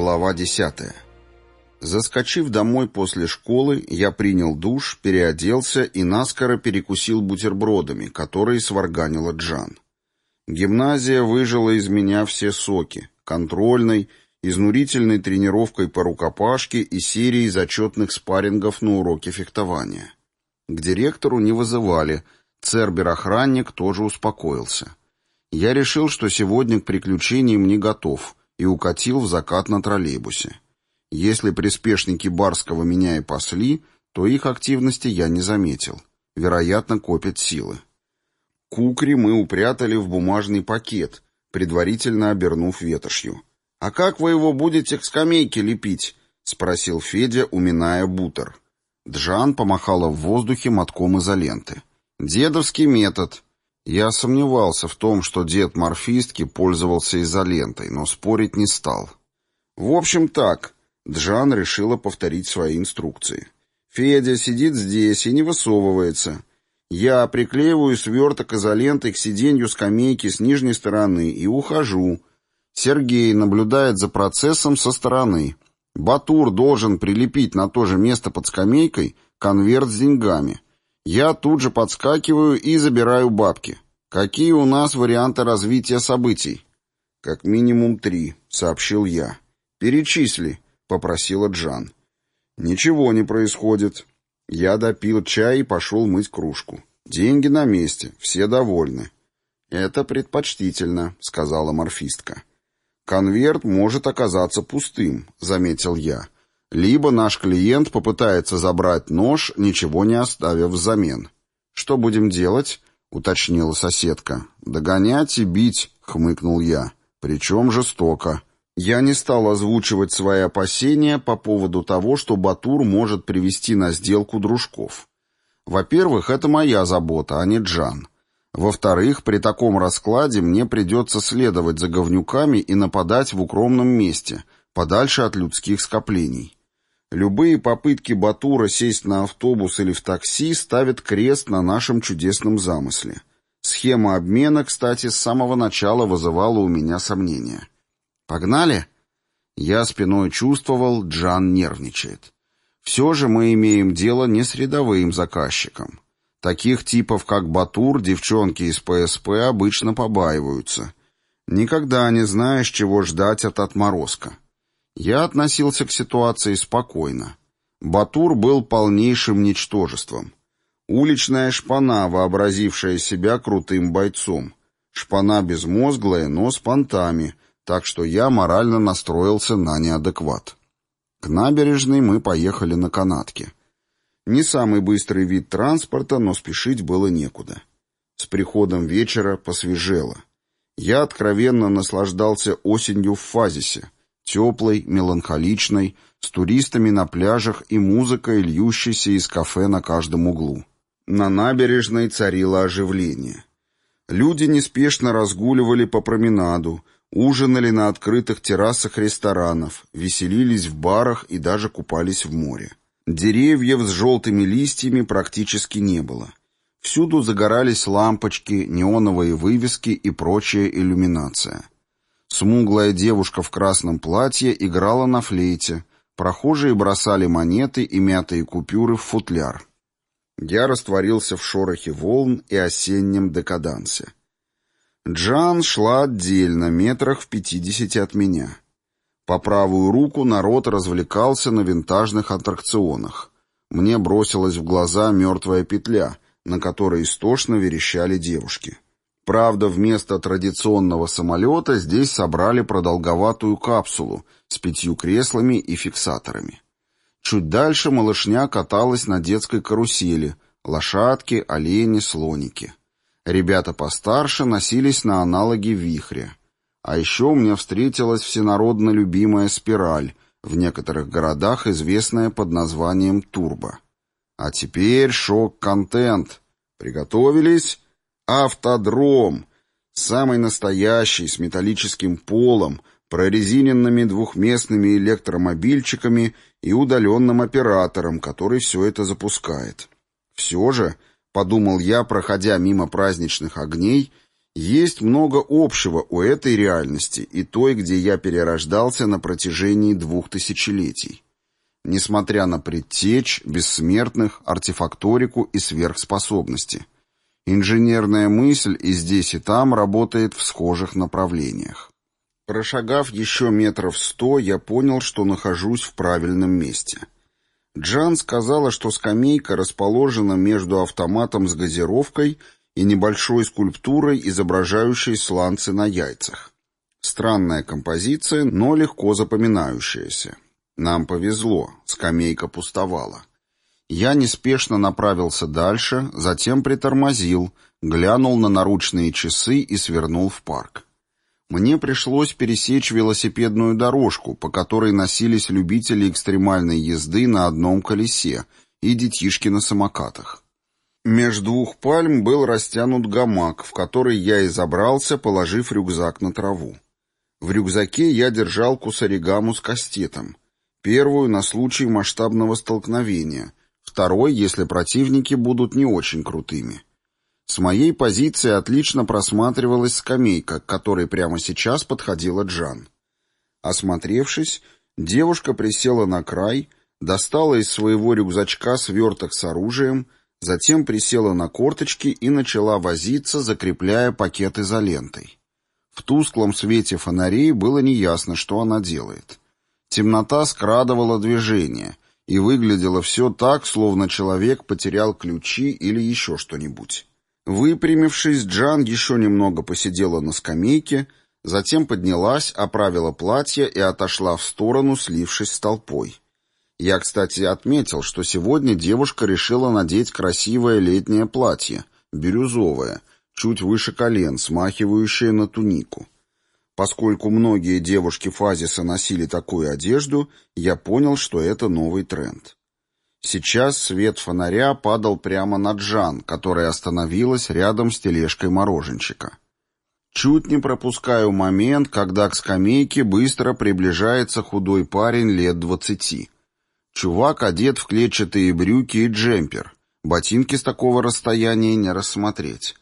Глава 10. Заскочив домой после школы, я принял душ, переоделся и наскоро перекусил бутербродами, которые сварганила Джан. Гимназия выжила из меня все соки, контрольной, изнурительной тренировкой по рукопашке и серией зачетных спаррингов на уроке фехтования. К директору не вызывали, Цербер-охранник тоже успокоился. Я решил, что сегодня к приключениям не готов — и укатил в закат на троллейбусе. Если приспешники Барского меня и пасли, то их активности я не заметил. Вероятно, копят силы. Кукри мы упрятали в бумажный пакет, предварительно обернув ветошью. «А как вы его будете к скамейке лепить?» — спросил Федя, уминая бутер. Джан помахала в воздухе мотком изоленты. «Дедовский метод. Я сомневался в том, что дед морфистки пользовался изолентой, но спорить не стал. В общем так, Джан решила повторить свои инструкции. Федя сидит здесь и не высовывается. Я приклеиваю сверток изолентой к сиденью скамейки с нижней стороны и ухожу. Сергей наблюдает за процессом со стороны. Батур должен прилепить на то же место под скамейкой конверт с деньгами. Я тут же подскакиваю и забираю бабки. Какие у нас варианты развития событий? Как минимум три, сообщил я. Перечисли, попросила Джан. Ничего не происходит. Я допил чай и пошел мыть кружку. Деньги на месте, все довольны. Это предпочтительно, сказала морфистка. Конверт может оказаться пустым, заметил я. Либо наш клиент попытается забрать нож, ничего не оставив взамен. «Что будем делать?» — уточнила соседка. «Догонять и бить», — хмыкнул я. «Причем жестоко». Я не стал озвучивать свои опасения по поводу того, что Батур может привести на сделку дружков. Во-первых, это моя забота, а не Джан. Во-вторых, при таком раскладе мне придется следовать за говнюками и нападать в укромном месте, подальше от людских скоплений. Любые попытки Батура сесть на автобус или в такси ставят крест на нашем чудесном замысле. Схема обмена, кстати, с самого начала вызывала у меня сомнения. «Погнали?» Я спиной чувствовал, Джан нервничает. Все же мы имеем дело не с рядовым заказчиком. Таких типов, как Батур, девчонки из ПСП обычно побаиваются. Никогда не знаешь, чего ждать от отморозка. Я относился к ситуации спокойно. Батур был полнейшим ничтожеством. Уличная шпана, вообразившая себя крутым бойцом. Шпана безмозглая, но с понтами, так что я морально настроился на неадекват. К набережной мы поехали на канатке. Не самый быстрый вид транспорта, но спешить было некуда. С приходом вечера посвежело. Я откровенно наслаждался осенью в Фазисе, теплой, меланхоличной, с туристами на пляжах и музыкой, льющейся из кафе на каждом углу. На набережной царило оживление. Люди неспешно разгуливали по променаду, ужинали на открытых террасах ресторанов, веселились в барах и даже купались в море. Деревьев с желтыми листьями практически не было. Всюду загорались лампочки, неоновые вывески и прочая иллюминация. Смуглая девушка в красном платье играла на флейте. Прохожие бросали монеты и мятые купюры в футляр. Я растворился в шорохе волн и осеннем декадансе. Джан шла отдельно, метрах в пятидесяти от меня. По правую руку народ развлекался на винтажных аттракционах. Мне бросилась в глаза мертвая петля, на которой истошно верещали девушки. Правда, вместо традиционного самолета здесь собрали продолговатую капсулу с пятью креслами и фиксаторами. Чуть дальше малышня каталась на детской карусели, лошадки, олени, слоники. Ребята постарше носились на аналоге вихря. А еще мне встретилась всенародно любимая спираль, в некоторых городах известная под названием турбо. А теперь шок-контент. Приготовились? Автодром. Самый настоящий, с металлическим полом, прорезиненными двухместными электромобильчиками и удаленным оператором, который все это запускает. Все же, подумал я, проходя мимо праздничных огней, Есть много общего у этой реальности и той, где я перерождался на протяжении двух тысячелетий. Несмотря на предтечь, бессмертных, артефакторику и сверхспособности. Инженерная мысль и здесь, и там работает в схожих направлениях. Прошагав еще метров сто, я понял, что нахожусь в правильном месте. Джан сказала, что скамейка расположена между автоматом с газировкой и небольшой скульптурой, изображающей сланцы на яйцах. Странная композиция, но легко запоминающаяся. Нам повезло, скамейка пустовала. Я неспешно направился дальше, затем притормозил, глянул на наручные часы и свернул в парк. Мне пришлось пересечь велосипедную дорожку, по которой носились любители экстремальной езды на одном колесе и детишки на самокатах. Между двух пальм был растянут гамак, в который я и забрался, положив рюкзак на траву. В рюкзаке я держал кусаригаму с кастетом. Первую на случай масштабного столкновения, второй, если противники будут не очень крутыми. С моей позиции отлично просматривалась скамейка, к которой прямо сейчас подходила Джан. Осмотревшись, девушка присела на край, достала из своего рюкзачка сверток с оружием — Затем присела на корточки и начала возиться, закрепляя пакет изолентой. В тусклом свете фонарей было неясно, что она делает. Темнота скрадывала движение, и выглядело все так, словно человек потерял ключи или еще что-нибудь. Выпрямившись, Джан еще немного посидела на скамейке, затем поднялась, оправила платье и отошла в сторону, слившись с толпой. Я, кстати, отметил, что сегодня девушка решила надеть красивое летнее платье, бирюзовое, чуть выше колен, смахивающее на тунику. Поскольку многие девушки Фазиса носили такую одежду, я понял, что это новый тренд. Сейчас свет фонаря падал прямо на Джан, которая остановилась рядом с тележкой мороженщика. Чуть не пропускаю момент, когда к скамейке быстро приближается худой парень лет двадцати. Чувак одет в клетчатые брюки и джемпер. Ботинки с такого расстояния не рассмотреть.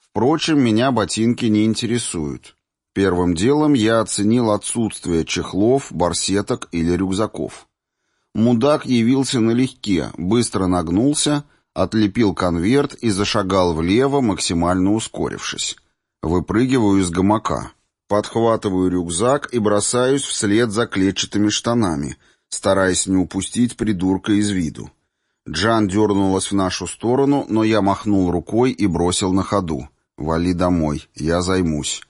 Впрочем, меня ботинки не интересуют. Первым делом я оценил отсутствие чехлов, барсеток или рюкзаков. Мудак явился налегке, быстро нагнулся, отлепил конверт и зашагал влево, максимально ускорившись. Выпрыгиваю из гамака. Подхватываю рюкзак и бросаюсь вслед за клетчатыми штанами — стараясь не упустить придурка из виду. Джан дернулась в нашу сторону, но я махнул рукой и бросил на ходу. «Вали домой, я займусь».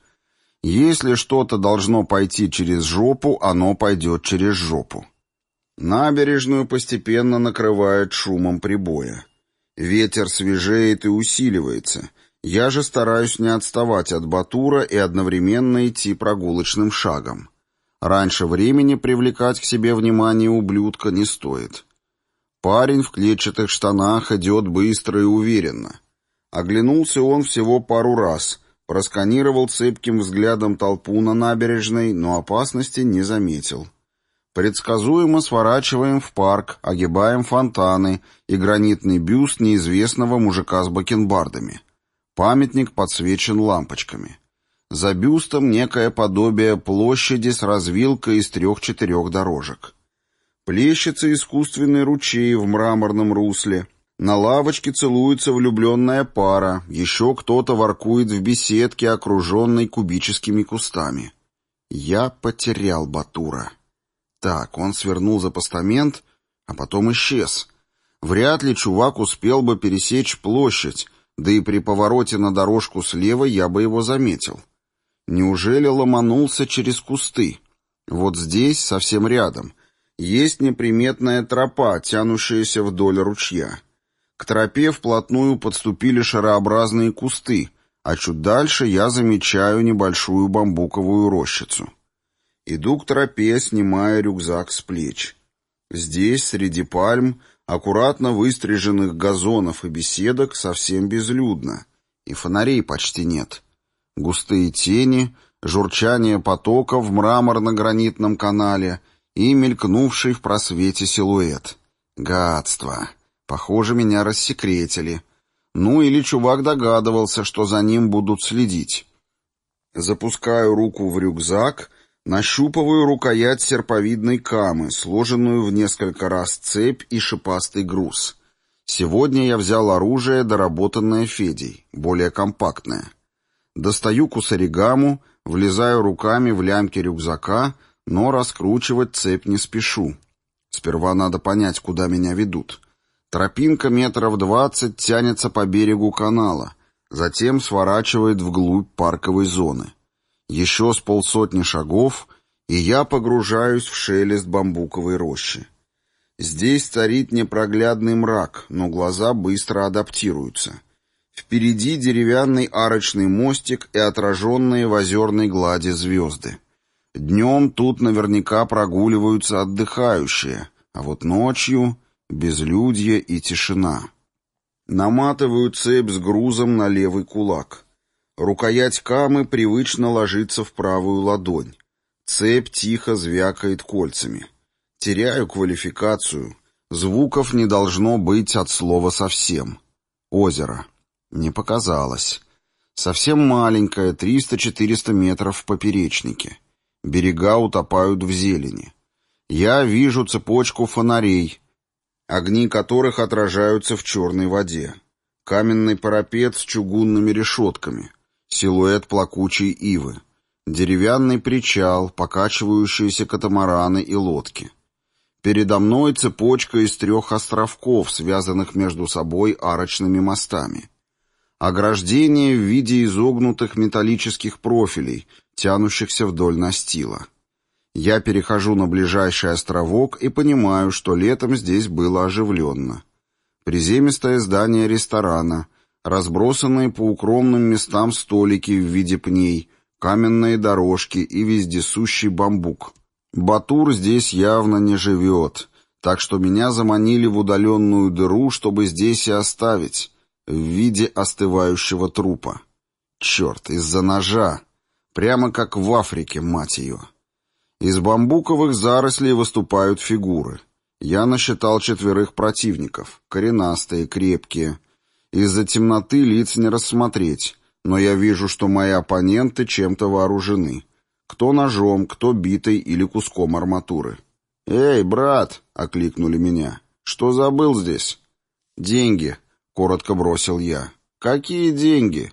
Если что-то должно пойти через жопу, оно пойдет через жопу. Набережную постепенно накрывает шумом прибоя. Ветер свежеет и усиливается. Я же стараюсь не отставать от Батура и одновременно идти прогулочным шагом. Раньше времени привлекать к себе внимание ублюдка не стоит. Парень в клетчатых штанах идет быстро и уверенно. Оглянулся он всего пару раз, просканировал цепким взглядом толпу на набережной, но опасности не заметил. Предсказуемо сворачиваем в парк, огибаем фонтаны и гранитный бюст неизвестного мужика с бакенбардами. Памятник подсвечен лампочками. За бюстом некое подобие площади с развилкой из трех-четырех дорожек. Плещется искусственный ручей в мраморном русле. На лавочке целуется влюбленная пара, еще кто-то воркует в беседке, окруженной кубическими кустами. Я потерял Батура. Так, он свернул за постамент, а потом исчез. Вряд ли чувак успел бы пересечь площадь, да и при повороте на дорожку слева я бы его заметил. Неужели ломанулся через кусты? Вот здесь, совсем рядом, есть неприметная тропа, тянущаяся вдоль ручья. К тропе вплотную подступили шарообразные кусты, а чуть дальше я замечаю небольшую бамбуковую рощицу. Иду к тропе, снимая рюкзак с плеч. Здесь, среди пальм, аккуратно выстриженных газонов и беседок, совсем безлюдно, и фонарей почти нет. Густые тени, журчание потока в мраморно-гранитном канале и мелькнувший в просвете силуэт. Гадство. Похоже, меня рассекретили. Ну или чувак догадывался, что за ним будут следить. Запускаю руку в рюкзак, нащупываю рукоять серповидной камы, сложенную в несколько раз цепь и шипастый груз. Сегодня я взял оружие, доработанное Федей, более компактное. Достаю кусаригаму, влезаю руками в лямки рюкзака, но раскручивать цепь не спешу. Сперва надо понять, куда меня ведут. Тропинка метров двадцать тянется по берегу канала, затем сворачивает вглубь парковой зоны. Еще с полсотни шагов, и я погружаюсь в шелест бамбуковой рощи. Здесь царит непроглядный мрак, но глаза быстро адаптируются. Впереди деревянный арочный мостик и отраженные в озерной глади звезды. Днем тут наверняка прогуливаются отдыхающие, а вот ночью — безлюдье и тишина. Наматываю цепь с грузом на левый кулак. Рукоять камы привычно ложится в правую ладонь. Цепь тихо звякает кольцами. Теряю квалификацию. Звуков не должно быть от слова совсем. Озеро. Не показалось. Совсем маленькое, 300-400 метров в поперечнике. Берега утопают в зелени. Я вижу цепочку фонарей, огни которых отражаются в черной воде. Каменный парапет с чугунными решетками. Силуэт плакучей ивы. Деревянный причал, покачивающиеся катамараны и лодки. Передо мной цепочка из трех островков, связанных между собой арочными мостами. Ограждение в виде изогнутых металлических профилей, тянущихся вдоль настила. Я перехожу на ближайший островок и понимаю, что летом здесь было оживленно. Приземистое здание ресторана, разбросанные по укромным местам столики в виде пней, каменные дорожки и вездесущий бамбук. Батур здесь явно не живет, так что меня заманили в удаленную дыру, чтобы здесь и оставить, в виде остывающего трупа. Черт, из-за ножа. Прямо как в Африке, мать ее. Из бамбуковых зарослей выступают фигуры. Я насчитал четверых противников, коренастые, крепкие. Из-за темноты лиц не рассмотреть, но я вижу, что мои оппоненты чем-то вооружены. Кто ножом, кто битой или куском арматуры. «Эй, брат!» — окликнули меня. «Что забыл здесь?» «Деньги», — коротко бросил я. «Какие деньги?»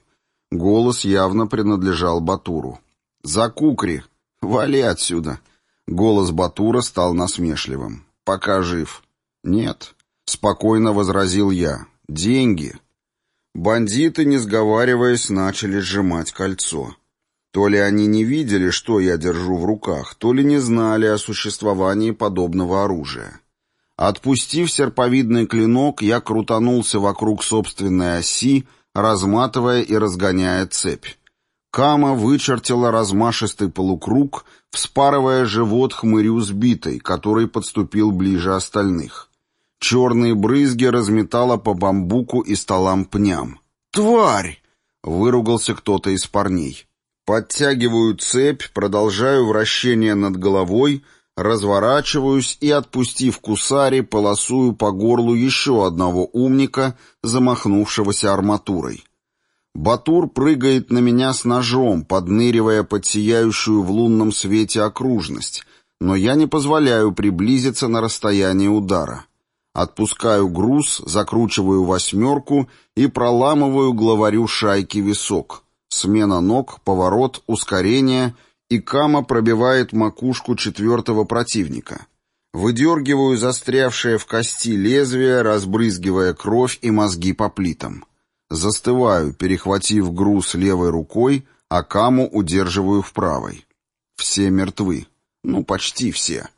Голос явно принадлежал Батуру. «За кукри! Вали отсюда!» Голос Батура стал насмешливым. «Пока жив». «Нет», — спокойно возразил я. «Деньги». Бандиты, не сговариваясь, начали сжимать кольцо. То ли они не видели, что я держу в руках, то ли не знали о существовании подобного оружия. Отпустив серповидный клинок, я крутанулся вокруг собственной оси, разматывая и разгоняя цепь. Кама вычертила размашистый полукруг, вспарывая живот хмырю сбитой, который подступил ближе остальных. Черные брызги разметала по бамбуку и столам пням. «Тварь!» — выругался кто-то из парней. Подтягиваю цепь, продолжаю вращение над головой, разворачиваюсь и, отпустив кусари, полосую по горлу еще одного умника, замахнувшегося арматурой. Батур прыгает на меня с ножом, подныривая под сияющую в лунном свете окружность, но я не позволяю приблизиться на расстояние удара. Отпускаю груз, закручиваю восьмерку и проламываю главарю шайки висок. Смена ног, поворот, ускорение, и Кама пробивает макушку четвертого противника. Выдергиваю застрявшее в кости лезвие, разбрызгивая кровь и мозги по плитам. Застываю, перехватив груз левой рукой, а Каму удерживаю в правой. Все мертвы. Ну, почти все.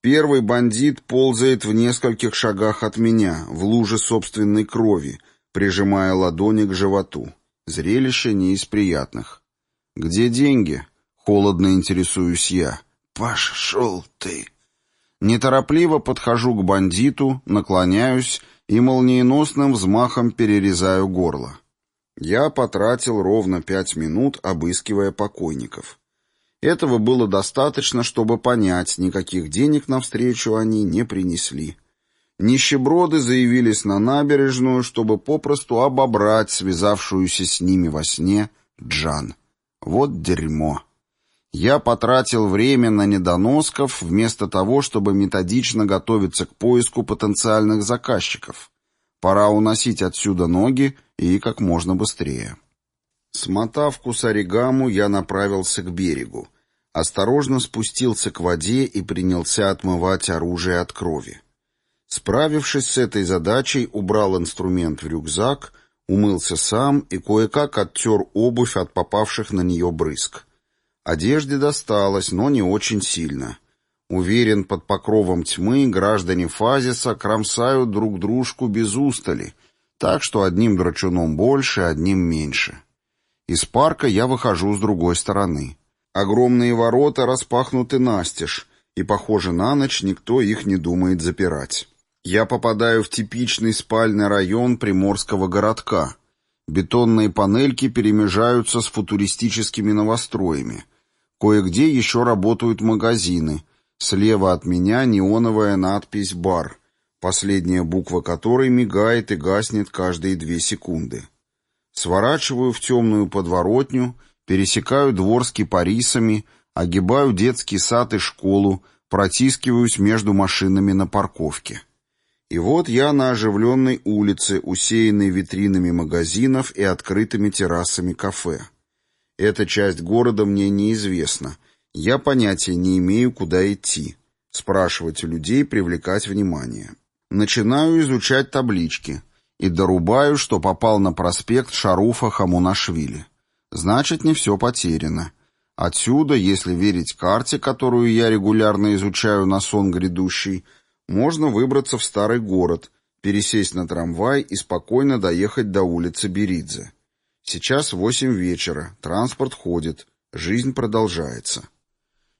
Первый бандит ползает в нескольких шагах от меня, в луже собственной крови, прижимая ладони к животу. Зрелище не из приятных. «Где деньги?» — холодно интересуюсь я. «Пошел ты!» Неторопливо подхожу к бандиту, наклоняюсь и молниеносным взмахом перерезаю горло. Я потратил ровно пять минут, обыскивая покойников. Этого было достаточно, чтобы понять, никаких денег навстречу они не принесли. Нищеброды заявились на набережную, чтобы попросту обобрать связавшуюся с ними во сне Джан. Вот дерьмо. Я потратил время на недоносков вместо того, чтобы методично готовиться к поиску потенциальных заказчиков. Пора уносить отсюда ноги и как можно быстрее. Смотав кусаригаму, я направился к берегу. Осторожно спустился к воде и принялся отмывать оружие от крови. Справившись с этой задачей, убрал инструмент в рюкзак, умылся сам и кое-как оттер обувь от попавших на нее брызг. Одежде досталось, но не очень сильно. Уверен, под покровом тьмы граждане Фазиса кромсают друг дружку без устали, так что одним драчуном больше, одним меньше. Из парка я выхожу с другой стороны. Огромные ворота распахнуты настежь, и, похоже, на ночь никто их не думает запирать. Я попадаю в типичный спальный район приморского городка. Бетонные панельки перемежаются с футуристическими новостроями. Кое-где еще работают магазины. Слева от меня неоновая надпись «Бар», последняя буква которой мигает и гаснет каждые две секунды. Сворачиваю в темную подворотню, пересекаю двор с кипарисами, огибаю детский сад и школу, протискиваюсь между машинами на парковке. И вот я на оживленной улице, усеянной витринами магазинов и открытыми террасами кафе. Эта часть города мне неизвестна. Я понятия не имею, куда идти. Спрашивать у людей, привлекать внимание. Начинаю изучать таблички и дорубаю, что попал на проспект Шаруфа Хамунашвили. Значит, не все потеряно. Отсюда, если верить карте, которую я регулярно изучаю на сон грядущий, можно выбраться в старый город, пересесть на трамвай и спокойно доехать до улицы Беридзе. Сейчас восемь вечера, транспорт ходит, жизнь продолжается.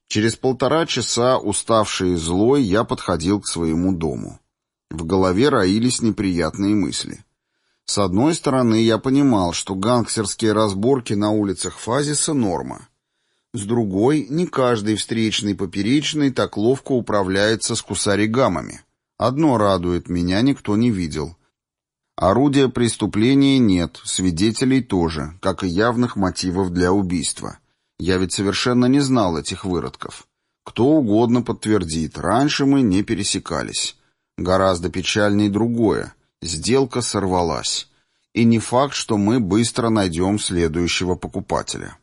Через полтора часа, уставший и злой, я подходил к своему дому. В голове роились неприятные мысли. С одной стороны, я понимал, что гангстерские разборки на улицах Фазиса — норма. С другой, не каждый встречный поперечный так ловко управляется с кусаригамами. Одно радует, меня никто не видел. Орудия преступления нет, свидетелей тоже, как и явных мотивов для убийства. Я ведь совершенно не знал этих выродков. Кто угодно подтвердит, раньше мы не пересекались. Гораздо печальнее другое. Сделка сорвалась. И не факт, что мы быстро найдем следующего покупателя.